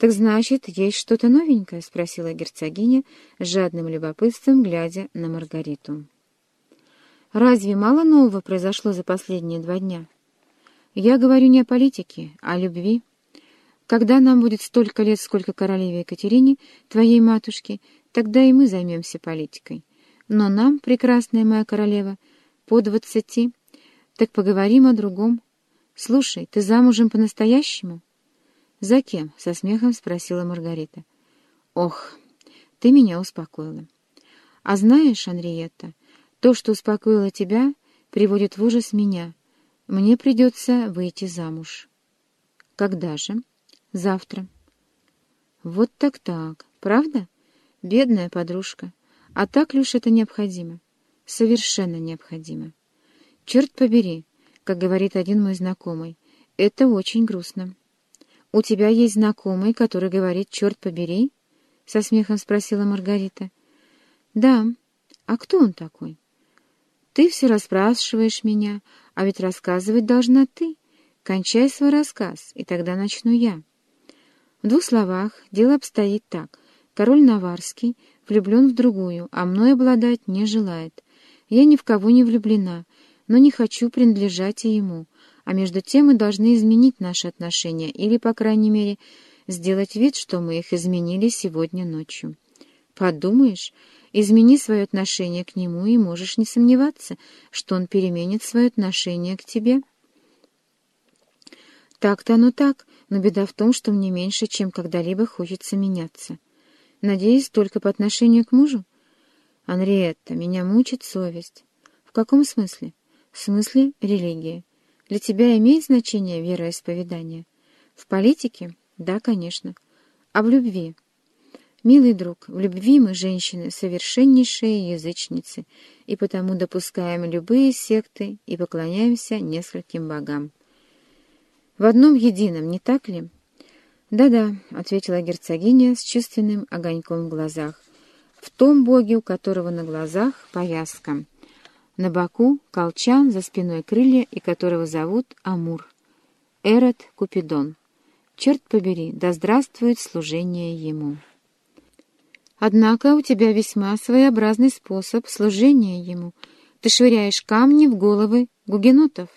«Так значит, есть что-то новенькое?» — спросила герцогиня с жадным любопытством, глядя на Маргариту. «Разве мало нового произошло за последние два дня? Я говорю не о политике, а о любви. Когда нам будет столько лет, сколько королеве Екатерине, твоей матушке, тогда и мы займемся политикой. Но нам, прекрасная моя королева, по двадцати. Так поговорим о другом. Слушай, ты замужем по-настоящему?» «За кем?» — со смехом спросила Маргарита. «Ох, ты меня успокоила. А знаешь, Анриетта, то, что успокоило тебя, приводит в ужас меня. Мне придется выйти замуж». «Когда же?» «Завтра». «Вот так-так, правда? Бедная подружка. А так ли это необходимо?» «Совершенно необходимо. Черт побери, как говорит один мой знакомый, это очень грустно». «У тебя есть знакомый, который говорит «черт побери»?» — со смехом спросила Маргарита. «Да. А кто он такой?» «Ты все расспрашиваешь меня, а ведь рассказывать должна ты. Кончай свой рассказ, и тогда начну я». В двух словах дело обстоит так. Король Наварский влюблен в другую, а мной обладать не желает. Я ни в кого не влюблена, но не хочу принадлежать и ему а между тем мы должны изменить наши отношения или, по крайней мере, сделать вид, что мы их изменили сегодня ночью. Подумаешь, измени свое отношение к нему, и можешь не сомневаться, что он переменит свое отношение к тебе. Так-то оно так, но беда в том, что мне меньше, чем когда-либо хочется меняться. Надеюсь, только по отношению к мужу? Анриетта, меня мучит совесть. В каком смысле? В смысле религии. Для тебя имеет значение вероисповедание? В политике? Да, конечно. А в любви? Милый друг, в любви мы, женщины, совершеннейшие язычницы, и потому допускаем любые секты и поклоняемся нескольким богам. В одном едином, не так ли? «Да-да», — ответила герцогиня с чувственным огоньком в глазах, — «в том боге, у которого на глазах повязка». На боку — колчан, за спиной крылья, и которого зовут Амур. Эрот Купидон. Черт побери, да здравствует служение ему. Однако у тебя весьма своеобразный способ служения ему. Ты швыряешь камни в головы гугенотов.